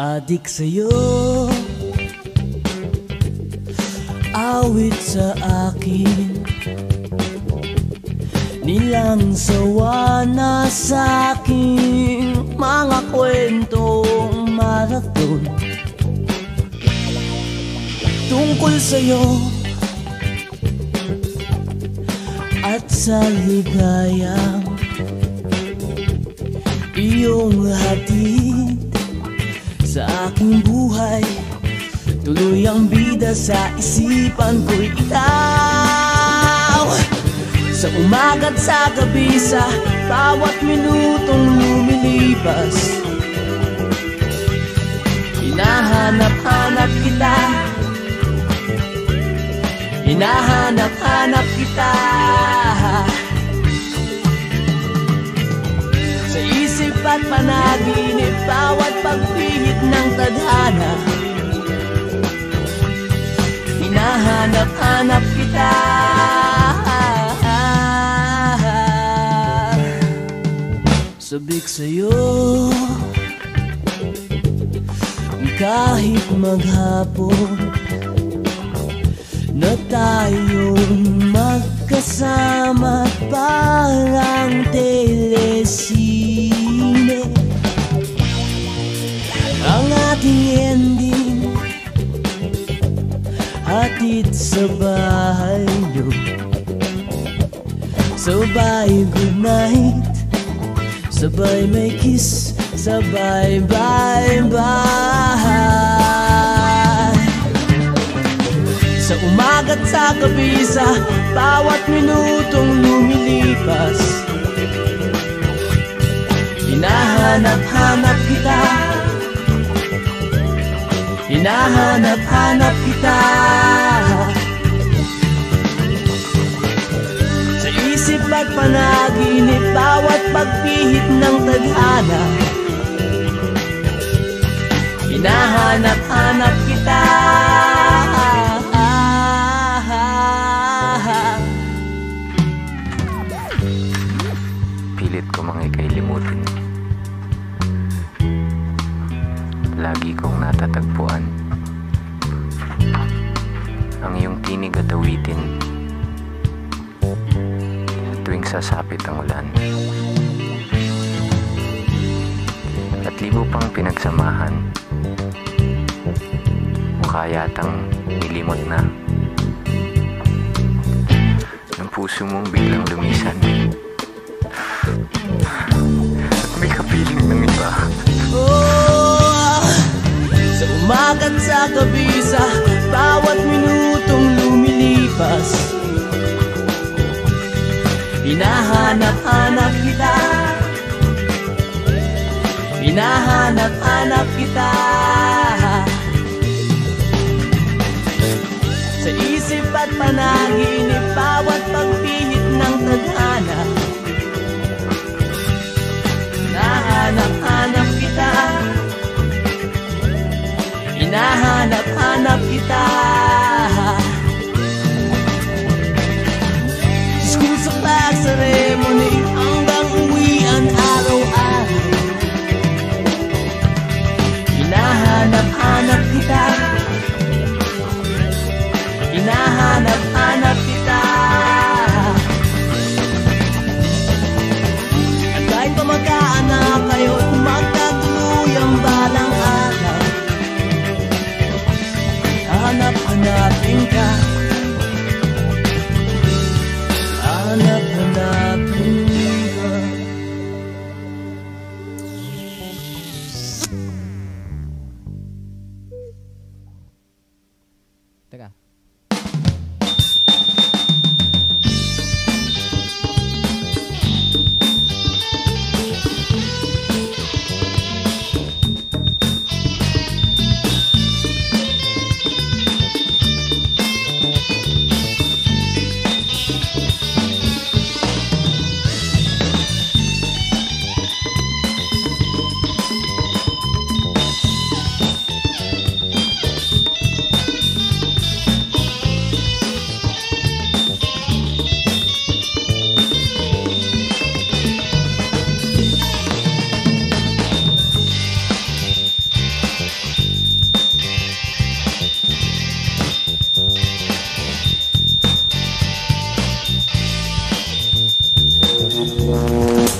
Adik sa'yo. Awit sa akin. Nilang sawa na sa aking Mga kwentong marathon. Tungkol sa'yo. At sa ligayang Iyong hatid aking buhay. Tuloy ang bida sa isipan ko'y ikaw. Sa umaga't sa gabi sa bawat minutong lumilipas Hinahanap-hanap kita. Hinahanap-hanap ng tadhana. Hinahanap-hanap kita. Sabik sa'yo Kahit maghapon Na tayong magkasama Parang telesine Hatid sa bahay nyo Sabay good night Sabay may kiss Sabay bye bye. Sa umaga't sa gabi sa Bawat minutong lumilipas Hinahanap-hanap kita. Hinahanap-hanap kita panaginip Bawat pagpihit ng tadhana Hinahanap-hanap kita Pilit ko mga ikay limutin. Lagi kong natatagpuan. Ang iyong tinig at awitin. Sa tuwing sasapit ang ulan. At libo pang pinagsamahan. Mukha yatang nilimot na. Ng puso mong biglang lumisan. At may kapiling ng iba. Oh, sa umaga't sa gabi sa bawat minutong lumilipas Hinahanap-hanap kita. Hinahanap-hanap kita. Sa isip at panaginip Bawat pagpihit ng tadhana. Hinahanap-hanap kita. Hinahanap-hanap nothing tingkah Thank you.